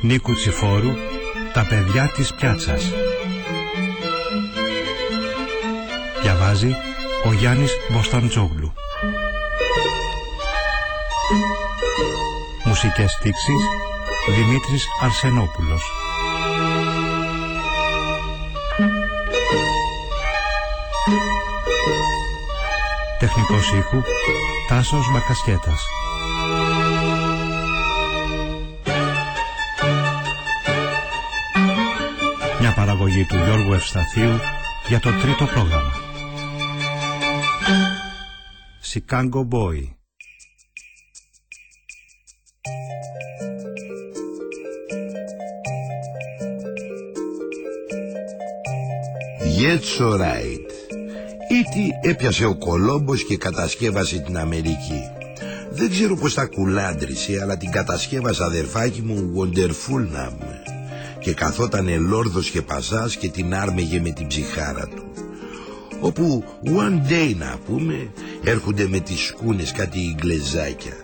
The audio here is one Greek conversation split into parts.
Νίκου Τσιφόρου «Τα παιδιά της πιάτσας». Διαβάζει ο Γιάννης Μποσταντζόγλου. Μουσικές στίξεις Δημήτρης Αρσενόπουλος. Τεχνικός ήχου Τάσος Μπακασχέτας. Μια παραγωγή του Γιώργου Ευσταθίου για το τρίτο πρόγραμμα. Chicago Boy It's alright. Ήτι έπιασε ο Κολόμπος και κατασκεύασε την Αμερική. Δεν ξέρω πως τα κουλάντρισε, αλλά την κατασκεύασε αδερφάκι μου Wonderful να Και καθότανε λόρδος και πασάς και την άρμεγε με την ψυχάρα του. Όπου one day να πούμε έρχονται με τις σκούνες κάτι Ιγκλεζάκια.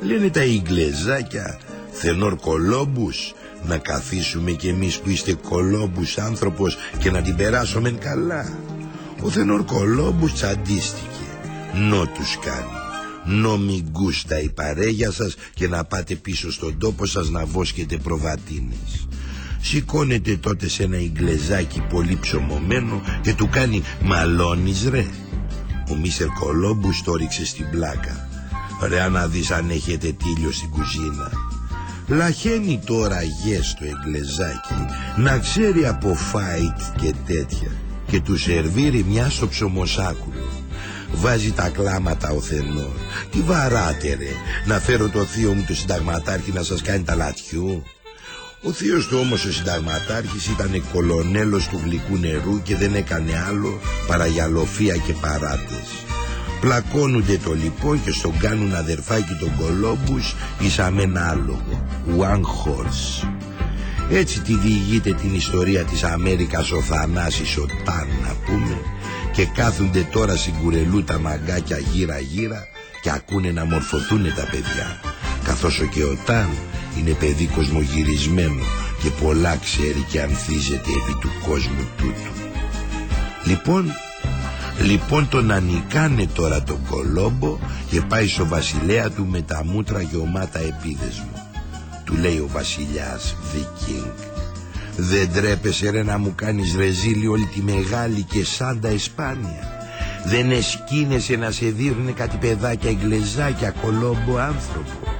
Λένε τα Ιγκλεζάκια Θενόρ Κολόμπους να καθίσουμε κι εμείς που είστε κολόμπους άνθρωπος και να την περάσουμε καλά. Ο Θενόρ Κολόμπους τσαντίστηκε. Νο τους κάνει. Νο μη γκούστα η παρέγια σας και να πάτε πίσω στον τόπο σας να βόσκετε προβατίνες. Σηκώνεται τότε σε ένα ιγκλεζάκι πολύ ψωμωμένο και του κάνει «Μαλώνεις ρε». Ο Μίστερ Κολόμπους το ρίξε στην πλάκα. Ρε να δεις αν έχετε τίλιο στην κουζίνα. Λαχαίνει τώρα γες στο εγκλεζάκι να ξέρει από φάιτ και τέτοια και του σερβίρει μια στο ψωμοσάκουλο. Βάζει τα κλάματα ο θενό. Τι βαράτε ρε, να φέρω το θείο μου το συνταγματάρχη να σας κάνει τα λατιού. Ο θείος του όμως ο συνταγματάρχης ήταν κολονέλος του γλυκού νερού και δεν έκανε άλλο παρά γυαλοφία και παράτες. Πλακώνονται το λοιπόν και στον κάνουν αδερφάκι τον Κολόμπους ίσα με ένα άλογο. One horse. Έτσι τη διηγείται την ιστορία της Αμέρικας ο Θανάσης ο Ταν να πούμε και κάθονται τώρα στην κουρελού τα μαγκάκια γύρα γύρα και ακούνε να μορφωθούν τα παιδιά καθώς και ο Ταν είναι παιδί κοσμογυρισμένο και πολλά ξέρει και ανθίζεται επί του κόσμου τούτου. Λοιπόν Λοιπόν τον ανικάνε τώρα τον Κολόμπο και πάει στο βασιλέα του με τα μούτρα γεωμάτα επίδεσμο. Του λέει ο βασιλιάς The King Δεν τρέπεσαι ρε να μου κάνεις ρεζίλι όλη τη μεγάλη και σάντα Εσπάνια. Δεν εσκίνεσαι να σε δείρνε κάτι παιδάκια εγκλεζάκια Κολόμπο άνθρωπο.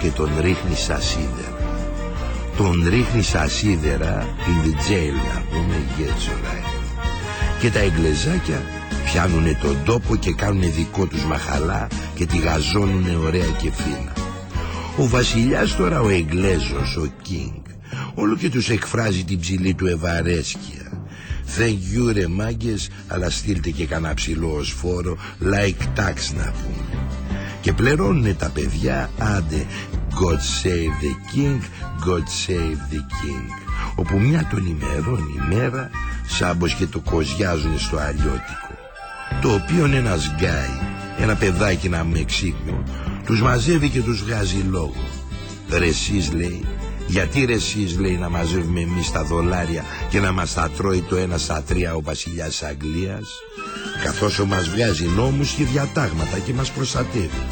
Και τον ρίχνει στα σίδερα. Τον ρίχνει στα σίδερα in the jail να πούμε Και τα εγκλεζάκια Πιάνουνε τον τόπο και κάνουνε δικό τους μαχαλά και τη γαζώνουνε ωραία και φίνα. Ο βασιλιάς τώρα ο Εγγλέζος, ο Κίνγκ, όλο και τους εκφράζει την ψηλή του ευαρέσκεια. Thank you ρε μάγκες, αλλά στείλτε και κανένα ψηλό ως φόρο, like tax να πούμε. Και πληρώνουνε τα παιδιά, άντε, God save the king, God save the king. Όπου μια των ημερών ημέρα, σάμπος και το κοζιάζουν στο αλλιώτικο το οποίο ένας γκάι, ένα παιδάκι να Μεξίκιο, τους μαζεύει και τους βγάζει λόγο. Ρε εσείς λέει, γιατί ρε εσείς λέει να μαζεύουμε εμείς τα δολάρια και να μας τα τρώει το ένα στα τρία ο βασιλιάς της Αγγλίας, καθώς μας βγάζει νόμους και διατάγματα και μας προστατεύει.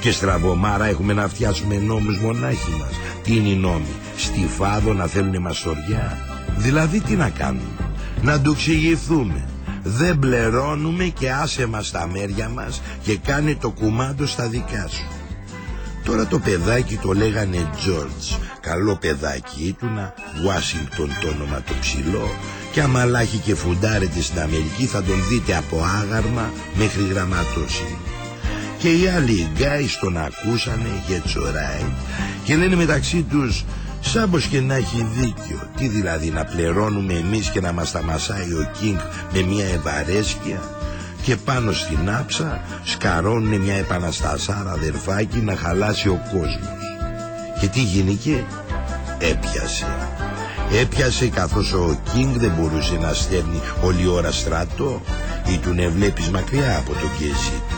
Και στραβωμάρα έχουμε να φτιάσουμε νόμους μονάχοι μας. Τι είναι οι νόμοι, στη φάδο να θέλουν μαστοριά; Δηλαδή τι να κάνουμε, να τους εξηγηθούμε δεν πληρώνουμε και άσε μας τα μέρια μας και κάνε το κουμάντο στα δικά σου. Τώρα το παιδάκι το λέγανε George, καλό παιδάκι ήτουνα, Washington το όνομα το ψηλό και άμα λάχει και φουντάρετε στην Αμερική θα τον δείτε από άγαρμα μέχρι γραμματόση. Και οι άλλοι γκάις τον ακούσανε και τσοράει και λένε μεταξύ τους Σάμπος και να έχει δίκιο Τι δηλαδή να πληρώνουμε εμείς και να μας τα μασάει ο Κίνγκ με μια ευαρέσκεια; Και πάνω στην άψα σκαρώνουν μια επαναστασάρα αδερφάκι να χαλάσει ο κόσμος. Και τι γίνηκε; Έπιασε. Έπιασε καθώς ο Κίνγκ δεν μπορούσε να στέλνει όλη ώρα στρατό ή του βλέπεις μακριά από το κέζι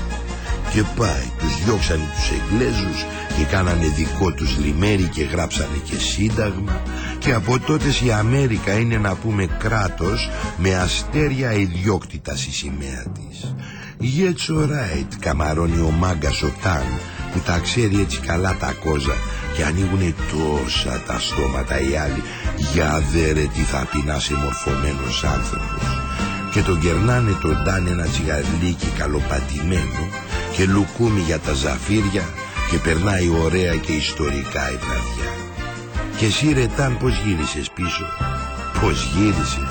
και πάει. Τους διώξανε τους Εγγλέζους και κάνανε δικό τους λιμέρι και γράψανε και σύνταγμα. Και από τότε η Αμέρικα είναι να πούμε κράτος με αστέρια ιδιόκτητα στη σημαία της. Gets alright καμαρώνει ο μάγκας ο Ταν που τα ξέρει έτσι καλά τα κόζα και ανοίγουνε τόσα τα στόματα οι άλλοι. Για δέρε τι θα πει να είσαι μορφωμένος άνθρωπος. Και τον κερνάνε τον Ταν ένα τσιγαρλίκι καλοπατημένο και λουκούμι για τα ζαφύρια και περνάει ωραία και ιστορικά η βραδιά και εσύ ρε Ταν πως γύρισες πίσω; Πως γύρισες;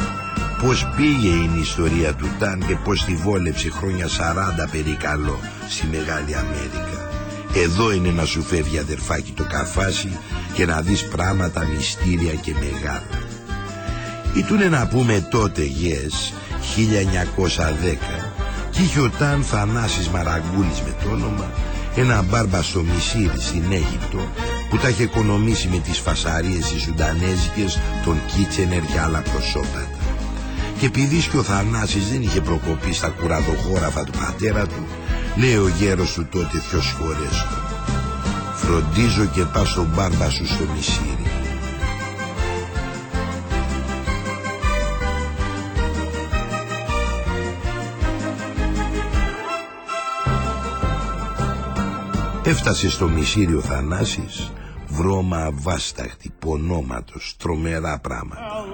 Πως πήγε η ιστορία του Ταν και πως τη βόλεψε χρόνια 40 περί στη Μεγάλη Αμέρικα; Εδώ είναι να σου φεύγει αδερφάκι το καφάσι και να δεις πράγματα μυστήρια και μεγάλα. Ήτουνε να πούμε τότε γες 1910 και είχε ο Ταν Θανάσης Μαραγκούλης με το όνομα ένα μπάρμπα στο Μισήρι στην Αίγυπτο που τα είχε οικονομήσει με τις φασαρίες οι Σουντανέζικες των Κίτσενερ και άλλα προσώπατα. Και επειδή και ο Θανάσης δεν είχε προκοπεί στα κουραδοχώραφα του πατέρα του Λέει ο γέρος του τότε δυο φορές Φροντίζω και πας στον μπάρμπα σου στο μισήρι Έφτασε στο μισήρι ο Θανάσης Βρώμα αβάσταχτη, πονόματος, τρομερά πράγματα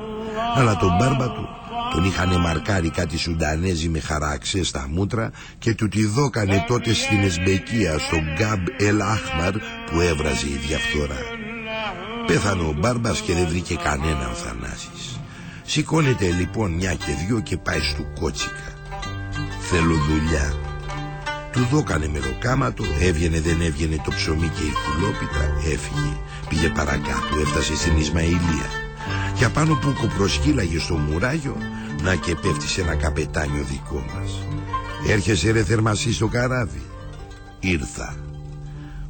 Αλλά τον μπάρμπα του τον είχανε μαρκάρει κάτι Σουντανέζοι με χαράξες στα μούτρα και του τη δώκανε τότε στην Εσμπεκία στον Γκάμπ Ελ Άχμαρ που έβραζε η διαφθορά. Πέθανε ο Μπάρμπας και δεν βρήκε κανένα ο Θανάσης. Σηκώνεται λοιπόν μια και δυο και πάει στο κότσικα. Θέλω δουλειά. Του δώκανε μεροκάματο, έβγαινε δεν έβγαινε το ψωμί και η κουλόπιτα, έφυγε. Πήγε παρακάτω, έφτασε στην Ισμαηλία. Και απάνω που κοπροσκύλαγε στο μουράγιο να και πέφτει σε ένα καπετάνιο δικό μας Έρχεσαι ρε θερμασί στο καράβι Ήρθα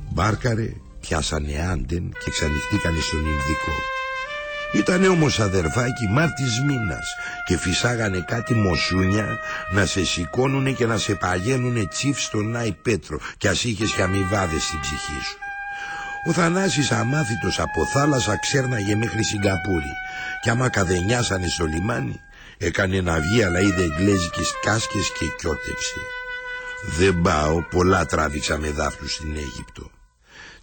Μπάρκαρε πιάσανε άντεν και ξανοιχτήκανε στον Ινδικό Ήτανε όμως αδερφάκι Μάρτης μήνας και φυσάγανε κάτι μοσούνια να σε σηκώνουνε και να σε παγαίνουνε τσίφ στον Άι Πέτρο κι ας είχες και αμοιβάδες στην ψυχή σου. Ο Θανάσης αμάθητος από θάλασσα ξέρναγε μέχρι Σιγκαπούρη κι άμα καδενιάσανε στο λιμάνι Έκανε να βγει αλλά είδε εγγλέζικες κάσκες και κιότεψε. Δεν πάω, πολλά τράβηξα με δάφλους στην Αίγυπτο.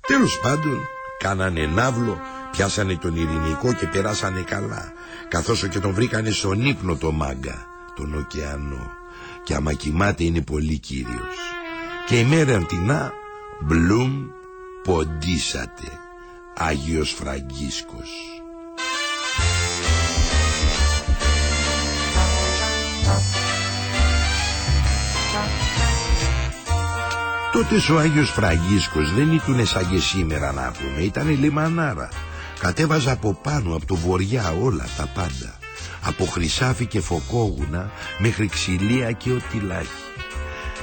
Τέλος πάντων, κάνανε ναύλο, πιάσανε τον ειρηνικό και περάσανε καλά. Καθώς και τον βρήκανε στον ύπνο το μάγκα, τον ωκεανό. Και άμα κοιμάται είναι πολύ κύριος. Και η μέρα αντινά, μπλουμ, ποντίσατε. Άγιος Φραγκίσκος. Τότε ο Άγιος Φραγίσκος δεν ήταν σαν και σήμερα να πούμε, ήταν λιμανάρα. Κατέβαζα από πάνω, από το βοριά όλα τα πάντα. Από χρυσάφι και φωκόγουνα μέχρι ξυλία και οτιλάχη.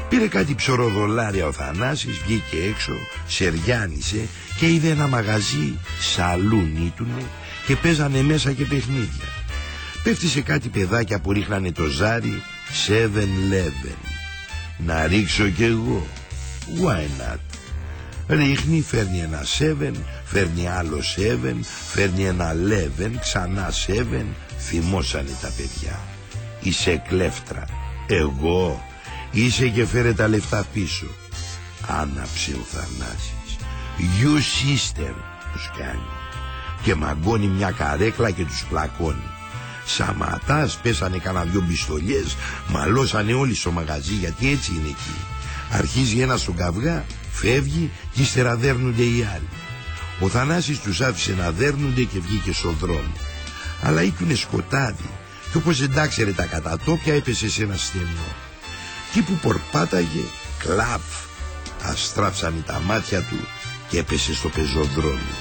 Πήρε κάτι ψωροδολάρια ο Θανάσης, βγήκε έξω, σεριάνισε και είδε ένα μαγαζί, σαλούν ήτουνε και παίζανε μέσα και παιχνίδια. Πέφτει σε κάτι παιδάκια που ρίχνανε το ζάρι 7-Eleven. Να ρίξω κι εγώ. Why not? Ρίχνει, φέρνει ένα 7, φέρνει άλλο 7, φέρνει ένα 11, ξανά 7, θυμώσανε τα παιδιά. Είσαι κλέφτρα. Εγώ. Είσαι και φέρε τα λεφτά πίσω. Άναψε ο Θανάσης. You sister, τους κάνει. Και μαγκώνει μια καρέκλα και τους πλακώνει. Σαματάς, πέσανε κανένα δυο μπιστολιές, μαλώσανε όλοι στο μαγαζί γιατί έτσι είναι εκεί. Αρχίζει ένας στον καυγά, φεύγει και ύστερα δέρνονται οι άλλοι. Ο Θανάσης τους άφησε να δέρνονται και βγήκε στον δρόμο. Αλλά ήτουνε σκοτάδι και όπως εντάξερε τα κατατόπια έπεσε σε ένα στενό. Κι που πορπάταγε, κλαπ, αστράψανε τα μάτια του και έπεσε στο πεζοδρόμιο.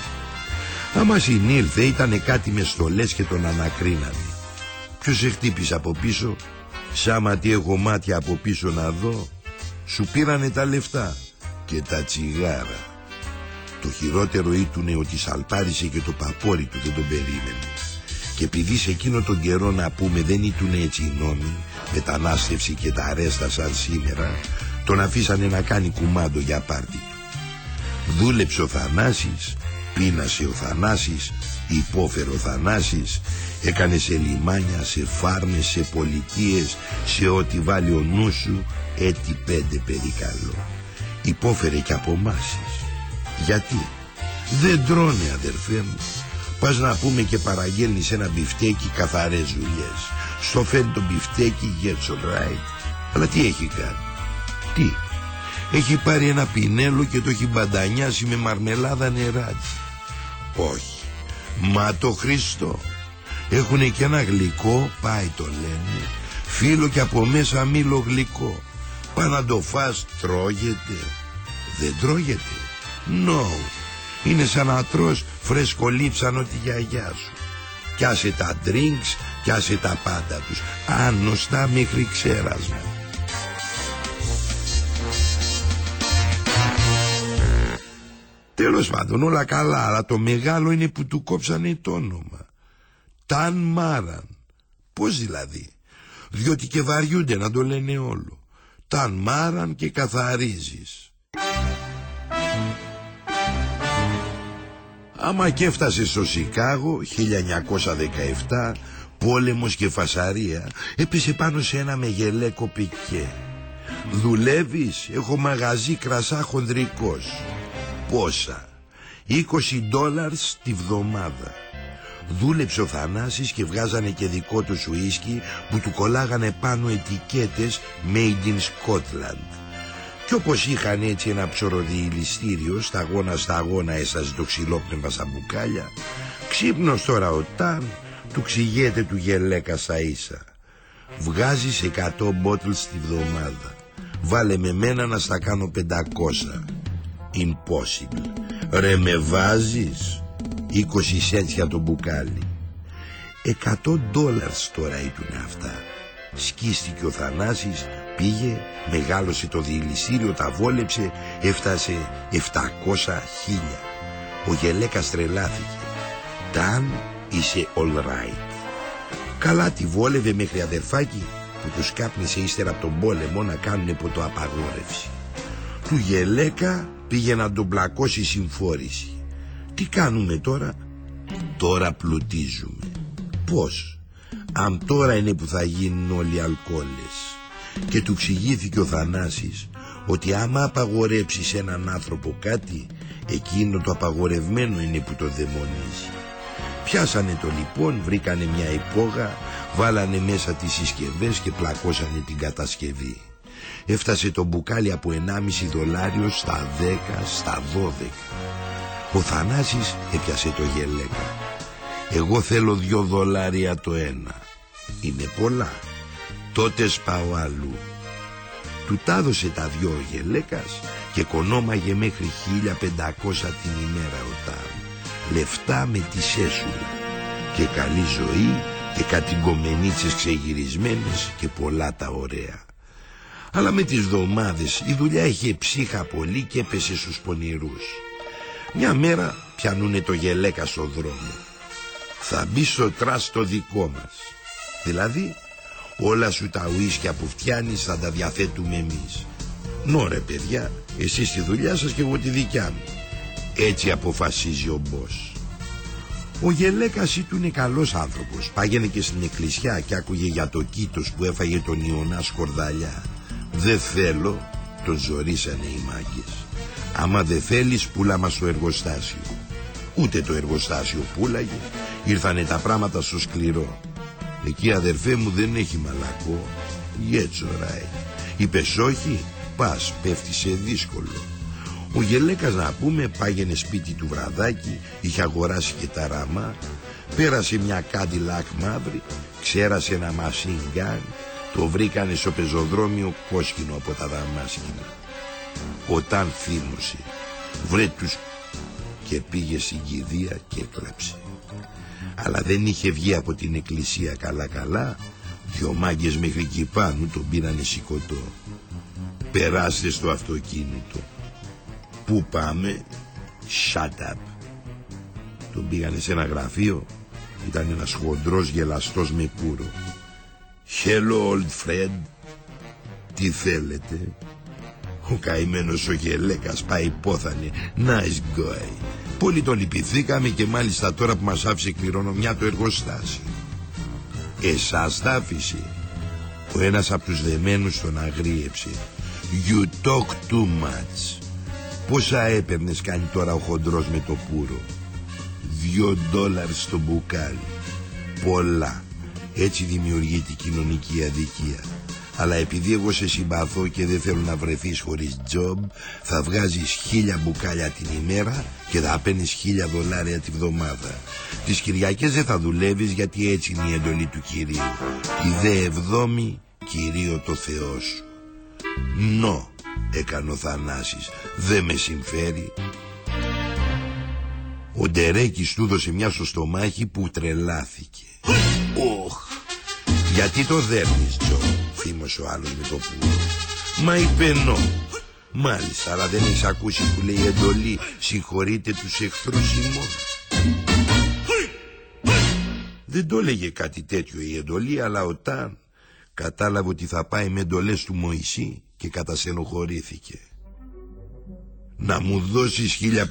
Άμα συνήλθε ήτανε κάτι μες στολές και τον ανακρίνανε. Ποιος σε χτύπησε από πίσω, σάμα τι έχω μάτια από πίσω να δω, σου πήρανε τα λεφτά και τα τσιγάρα. Το χειρότερο ήτουνε ότι σαλπάρισε και το παπόρι του δεν τον περίμενε. Και επειδή σε εκείνο τον καιρό να πούμε δεν ήτουνε έτσι οι νόμοι, μετανάστευση και τα αρέστα σαν σήμερα, τον αφήσανε να κάνει κουμάντο για πάρτι του. Δούλεψε ο Θανάσης, πείνασε ο Θανάσης, υπόφερε ο Θανάσης, έκανε σε λιμάνια, σε φάρμες, σε πολιτείες, σε ό,τι βάλει ο νους σου, έτη πέντε περικαλώ. Υπόφερε και από μάσες. Γιατί, δεν τρώνε αδερφέ μου. Πας να πούμε και παραγγέλνεις ένα μπιφτέκι καθαρές δουλειές. Στο φέρνει το μπιφτέκι it's alright. Αλλά τι έχει κάνει; Τι; Έχει πάρει ένα πινέλο και το έχει μπαντανιάσει με μαρμελάδα νεράτσι. Όχι. Μα το Χριστό. Έχουνε και ένα γλυκό, πάει το λένε. Φίλο και από μέσα μήλο γλυκό. Πά να το φας, τρώγεται. Δεν τρώγεται. No. Είναι σαν να τρως φρέσκο λείψανο τη γιαγιά σου. Κι τα drinks, κι τα πάντα τους. Άνοστά μέχρι ξέρασμα. Τέλος πάντων όλα καλά, αλλά το μεγάλο είναι που του κόψανε το όνομα. Ταν Μάραν. Πώς δηλαδή; Διότι και βαριούνται να το λένε όλο. Ταν Μάραν και καθαρίζεις. Άμα και έφτασες στο Σικάγο 1917 πόλεμος και φασαρία έπεσε πάνω σε ένα μεγελέκο πικέ. Δουλεύεις, έχω μαγαζί κρασά χονδρικός. Πόσα, 20 δόλαρς τη βδομάδα. Δούλεψε ο Θανάσης και βγάζανε και δικό του σουίσκι που του κολλάγανε πάνω ετικέτες Made in Scotland. Κι όπως είχαν έτσι ένα ψωροδιηλιστήριο σταγόνα σταγόνα έσαζε το ξυλόπνευμα στα μπουκάλια. Ξύπνος τώρα ο Ταν του ξηγέται του γελέκα σα ίσα βγάζεις 100 μπότλς τη βδομάδα. Βάλε με μένα να στα κάνω 500 impossible. Ρε με βάζεις; 20 σέντια το μπουκάλι 100 δόλαρς τώρα ήταν αυτά σκίστηκε ο Θανάσης Πήγε, μεγάλωσε το διηληστήριο, τα βόλεψε, έφτασε 700 χίλια. Ο γελέκας τρελάθηκε. Ταν είσαι all right. Καλά τη βόλευε μέχρι αδερφάκι που τους κάπνισε ύστερα από τον πόλεμο να κάνουν ποτοαπαγόρευση. Του γελέκα πήγε να τον πλακώσει συμφόρηση. Τι κάνουμε τώρα; Τώρα πλουτίζουμε. Πώς; Αν τώρα είναι που θα γίνουν όλοι οι αλκοόλες και του εξηγήθηκε ο Θανάσης ότι άμα απαγορέψεις έναν άνθρωπο κάτι εκείνο το απαγορευμένο είναι που το δαιμονίζει. Πιάσανε το λοιπόν βρήκανε μια υπόγα βάλανε μέσα τις συσκευές και πλακώσανε την κατασκευή. Έφτασε το μπουκάλι από 1,5 δολάριο στα 10 στα 12 ο Θανάσης έπιασε το γελέκα εγώ θέλω δυο δολάρια το ένα είναι πολλά τότε σπάω αλλού. Του τάδωσε τα δυο γελέκας και κονόμαγε μέχρι 1500 την ημέρα ο Τάμ. Λεφτά με τη σέσουλα και καλή ζωή και κάτι γκομενίτσες ξεγυρισμένες και πολλά τα ωραία. Αλλά με τις δομάδες η δουλειά είχε ψύχα πολύ και έπεσε στους πονηρούς. Μια μέρα πιανούνε το γελέκα στο δρόμο. Θα μπει στο τραστ το δικό μας. Δηλαδή Όλα σου τα ουίσκια που φτιάνεις θα τα διαθέτουμε εμείς. No ρε παιδιά, εσείς τη δουλειά σας και εγώ τη δικιά μου. Έτσι αποφασίζει ο boss. Ο Γελέκας του είναι καλός άνθρωπος. Πάγαινε και στην εκκλησιά και άκουγε για το κήτος που έφαγε τον Ιωνάς σκορδαλιά. Δεν θέλω, τον ζωρίσανε οι μάγκες. Άμα δεν θέλεις πουλά μας το εργοστάσιο. Ούτε το εργοστάσιο πουλάγε. Ήρθανε τα πράγματα στο σκληρό. Εκεί αδερφέ μου δεν έχει μαλακό Γέτσοραι Είπες όχι Πας πέφτει σε δύσκολο Ο γελέκας να πούμε πάγαινε σπίτι του βραδάκι Είχε αγοράσει και τα ράμα Πέρασε μια κάντι λακ μαύρη Ξέρασε ένα μασίγκαν Το βρήκανε στο πεζοδρόμιο κόσκινο από τα δαμάσκηνα Όταν θύμωσε Βρε τους και πήγε στην κηδεία και έκλαψε αλλά δεν είχε βγει από την εκκλησία καλά καλά δυο μάγκες μέχρι εκεί πάνω τον πήρανε σηκωτό. Περάστε στο αυτοκίνητο. Πού πάμε; Shut up. Τον πήγανε σε ένα γραφείο. Ήταν ένας χοντρός γελαστός με κούρο. Hello old friend. Τι θέλετε; Ο καημένος ο γελέκας πάει πόθανε. Nice guy. Πολύ τον λυπηθήκαμε και μάλιστα τώρα που μας άφησε κληρονομιά το εργοστάσιο. Εσάς τα άφησε. Ο ένας από τους δεμένους τον αγρίεψε. You talk too much. Πόσα έπαιρνες κάνει τώρα ο χοντρός με το πουρο; Δυο ντόλαρ στο μπουκάλι. Πολλά. Έτσι δημιουργείται κοινωνική αδικία. Αλλά επειδή εγώ σε συμπαθώ και δεν θέλω να βρεθείς χωρίς τζομπ Θα βγάζεις χίλια μπουκάλια την ημέρα Και θα παίρνεις χίλια δολάρια τη βδομάδα. Τις Κυριακές δεν θα δουλεύεις γιατί έτσι είναι η εντολή του Κυρίου. Η δε εβδόμη Κυρίω το Θεό σου. Νο έκανε ο Θανάσης Δεν με συμφέρει. Ο Ντερέκης του έδωσε μια στο στομάχι που τρελάθηκε. Οχ Γιατί το δέρνεις Τζο θύμωσε ο άλλος με το πουλο. Μα υπενό. Μάλιστα, αλλά δεν έχεις ακούσει που λέει εντολή συγχωρείτε τους εχθρούς ημών. Δεν το έλεγε κάτι τέτοιο η εντολή, αλλά ο Ταν κατάλαβε ότι θα πάει με εντολές του Μωυσή και κατασενοχωρήθηκε. Να μου δώσεις 1500.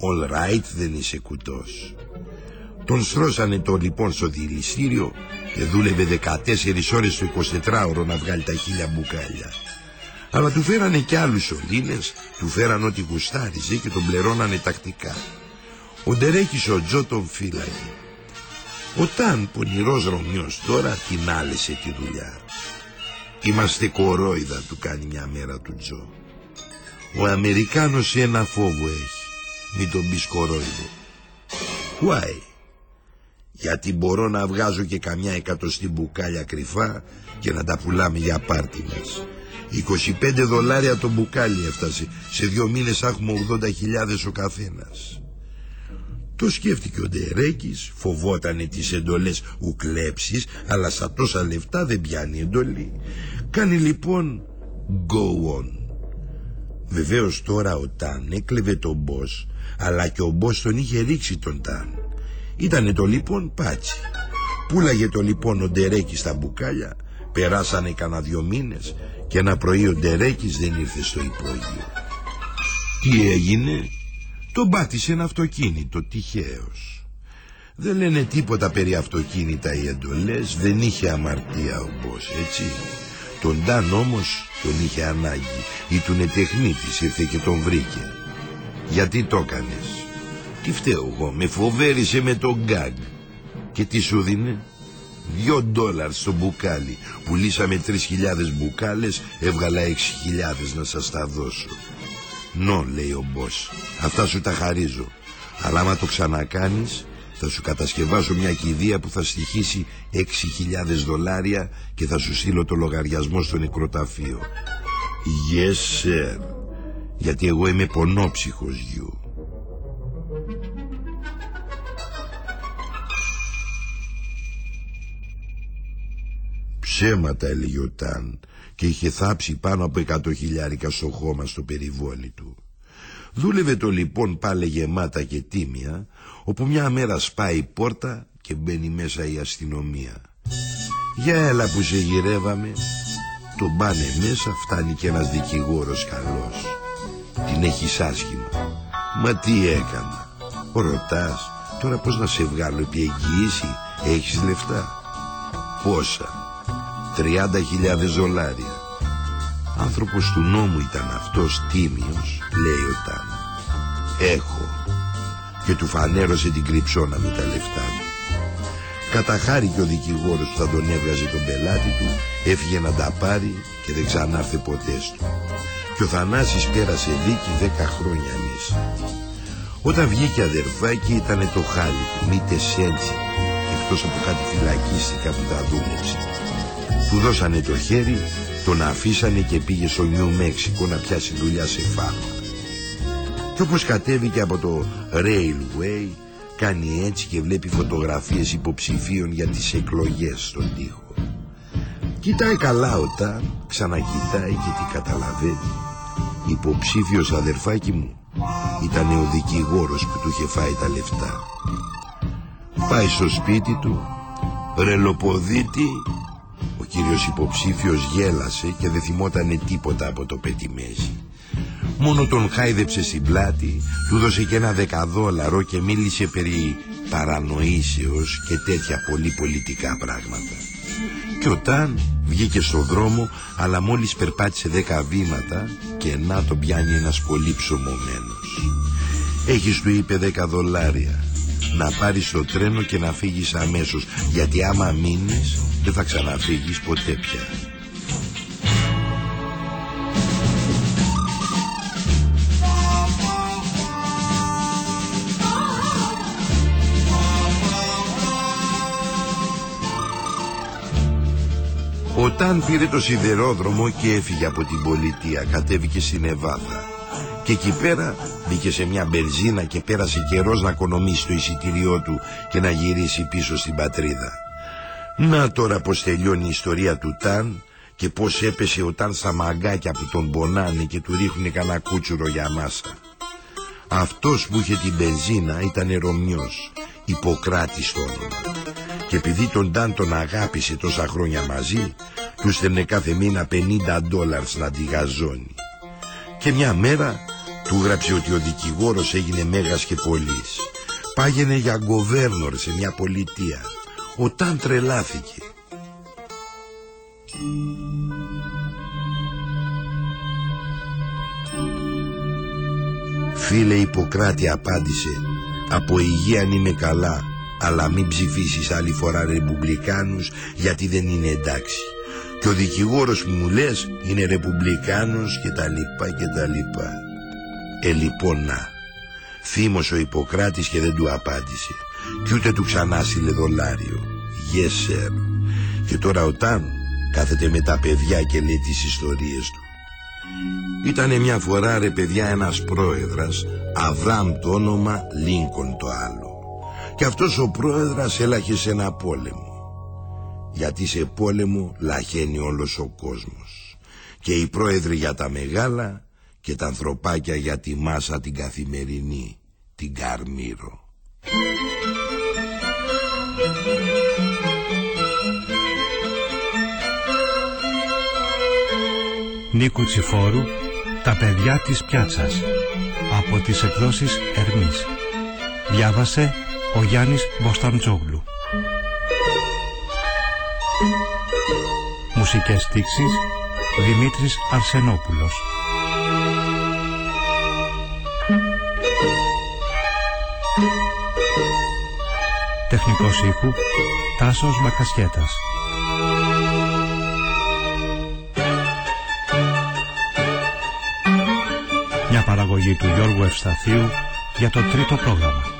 All right δεν είσαι κουτός. Τον στρώσανε το λοιπόν στο δηληστήριο και δούλευε 14 ώρες το 24ωρο να βγάλει τα χίλια μπουκάλια. Αλλά του φέρανε κι άλλους σωλήνες, του φέραν ό,τι γουστάριζε και τον πληρώνανε τακτικά. Ο Ντερέκης ο Τζο τον φύλαγε. Ο Ταν πονηρός Ρωμιός τώρα την άλεσε τη δουλειά. Είμαστε κορόιδα του κάνει μια μέρα του Τζο. Ο Αμερικάνος ένα φόβο έχει. Μην τον πεις κορόιδο. Why? Γιατί μπορώ να βγάζω και καμιά εκατοστή μπουκάλια κρυφά και να τα πουλάμε για πάρτι μας. 25 δολάρια το μπουκάλι έφτασε. Σε δύο μήνες έχουμε 80.000 ο καθένας. Το σκέφτηκε ο Ντερέκης, φοβότανε τις εντολές ουκλέψεις, αλλά στα τόσα λεφτά δεν πιάνει εντολή. Κάνει λοιπόν go on. Βεβαίως τώρα ο Ταν έκλεβε τον Μπός, αλλά και ο Μπός τον είχε ρίξει τον Ταν. Ήτανε το λοιπόν πάτσι. Πούλαγε το λοιπόν ο Ντερέκης στα μπουκάλια. Περάσανε κανένα δυο μήνες και ένα πρωί ο Ντερέκης δεν ήρθε στο υπόγειο. Τι έγινε; Τον πάτησε ένα αυτοκίνητο τυχαίως. Δεν λένε τίποτα περί αυτοκίνητα οι εντολές, δεν είχε αμαρτία ο Μπός, έτσι. Τον Ντάν όμως τον είχε ανάγκη. Ήτουνε τεχνίτης, ήρθε και τον βρήκε. Γιατί το έκανες; Τι φταίω εγώ, με φοβέρισε με τον γκάγκ. Και τι σου δίνε; Δυο dollar στο μπουκάλι. Πουλήσαμε τρεις χιλιάδες μπουκάλες, έβγαλα έξι χιλιάδες να σας τα δώσω. No, λέει ο boss, αυτά σου τα χαρίζω. Αλλά άμα το ξανακάνεις, θα σου κατασκευάσω μια κηδεία που θα στοιχήσει έξι χιλιάδες δολάρια και θα σου στείλω το λογαριασμό στο νεκροταφείο. Yes, sir. Γιατί εγώ είμαι πονόψυχος γιου. Ψέματα έλεγε ο Ταν και είχε θάψει πάνω από εκατό χιλιάρικα στο χώμα στο περιβόλι του. Δούλευε το λοιπόν πάλι γεμάτα και τίμια, όπου μια μέρα σπάει η πόρτα και μπαίνει μέσα η αστυνομία. Για έλα που σε γυρεύαμε. Τον πάνε μέσα, φτάνει και ένας δικηγόρος καλός. Την έχεις άσχημα. Μα τι έκανα. Ρωτάς, τώρα πώς να σε βγάλω επί εγγύηση, έχεις λεφτά. Πόσα. 30.000 δολάρια. Άνθρωπος του νόμου ήταν αυτός τίμιος, λέει ο Τάν. Έχω. Και του φανέρωσε την κρυψώνα με τα λεφτά μου. Καταχάρηκε ο δικηγόρος που θα τον έβγαζε τον πελάτη του, έφυγε να τα πάρει και δεν ξανάρθε ποτέ του. Και ο Θανάσης πέρασε δίκη δέκα χρόνια μέσα. Όταν βγήκε αδερφάκι ήταν το χάλι του, μήτε σέντσι, εκτός από κάτι φυλακίστηκα που τα δούλεψε. Του δώσανε το χέρι, τον αφήσανε και πήγε στο Νιου Μέξικο να πιάσει δουλειά σε φάρμα. Και όπως κατέβηκε από το Railway, κάνει έτσι και βλέπει φωτογραφίες υποψηφίων για τις εκλογές στον τοίχο. Κοιτάει καλά όταν, ξανακοιτάει και τι καταλαβαίνει. Υποψήφιος αδερφάκι μου ήταν ο δικηγόρος που του είχε φάει τα λεφτά. Πάει στο σπίτι του Ρελοποδίτη Ο κύριος υποψήφιος γέλασε και δεν θυμότανε τίποτα από το πετιμέζι Μόνο τον χάιδεψε στην πλάτη Του δώσε και ένα δεκαδόλαρο και μίλησε περί παρανοήσεως και τέτοια πολύ πολιτικά πράγματα. Και όταν βγήκε στο δρόμο αλλά μόλις περπάτησε δέκα βήματα και να τον πιάνει ένας πολύ ψωμωμένος. Έχεις του είπε δέκα δολάρια να πάρεις το τρένο και να φύγεις αμέσως. Γιατί άμα μείνεις δεν θα ξαναφύγεις ποτέ πια. Όταν πήρε το σιδερόδρομο και έφυγε από την πολιτεία Κατέβηκε στην Εβάδα Και εκεί πέρα μπήκε σε μια μπερζίνα Και πέρασε καιρός να οικονομήσει το εισιτήριό του Και να γυρίσει πίσω στην πατρίδα. Να τώρα πως τελειώνει η ιστορία του Ταν Και πως έπεσε ο Ταν στα μαγκάκια που τον πονάνε Και του ρίχνουν κανένα κούτσουρο για μάσα. Αυτός που είχε την μπενζίνα ήταν Ρωμιός Ιπποκράτης το όνομα. Και επειδή τον Ταν τον αγάπησε τόσα χρόνια μαζί του στέλνε κάθε μήνα 50 ντόλαρς να τη γαζώνει και μια μέρα του γράψε ότι ο δικηγόρος έγινε μέγας και πολύς πάγαινε για γκοβέρνορ σε μια πολιτεία. Ο Ταν τρελάθηκε. Φίλε Ιπποκράτη απάντησε Από υγεία αν είμαι καλά αλλά μην ψηφίσεις άλλη φορά ρεπουμπλικάνους γιατί δεν είναι εντάξει και ο δικηγόρος που μου λες είναι ρεπουμπλικάνος και τα λοιπά και τα λοιπά. Ε λοιπόν να. Θύμωσε ο Ιπποκράτης και δεν του απάντησε. Κι ούτε του ξανά στείλε δολάριο. Yes sir και τώρα ο Ταν κάθεται με τα παιδιά και λέει τις ιστορίες του. Ήτανε μια φορά ρε παιδιά ένας πρόεδρας Αβραμ το όνομα Λίνκον το άλλο. Και αυτός ο πρόεδρας έλαχε σε ένα πόλεμο. Γιατί σε πόλεμο λαχαίνει όλος ο κόσμος. Και οι πρόεδροι για τα μεγάλα και τα ανθρωπάκια για τη μάσα την καθημερινή, την Καρμύρο. Νίκου Τσιφόρου «Τα παιδιά της πιάτσας» από τις εκδόσεις Ερμής. Διάβασε ο Γιάννης Μποσταντζόγλου. Μουσικές στίξεις Δημήτρης Αρσενόπουλος. Τεχνικός ήχου Τάσος Μακασχέτας. Μια παραγωγή του Γιώργου Ευσταθίου για το τρίτο πρόγραμμα.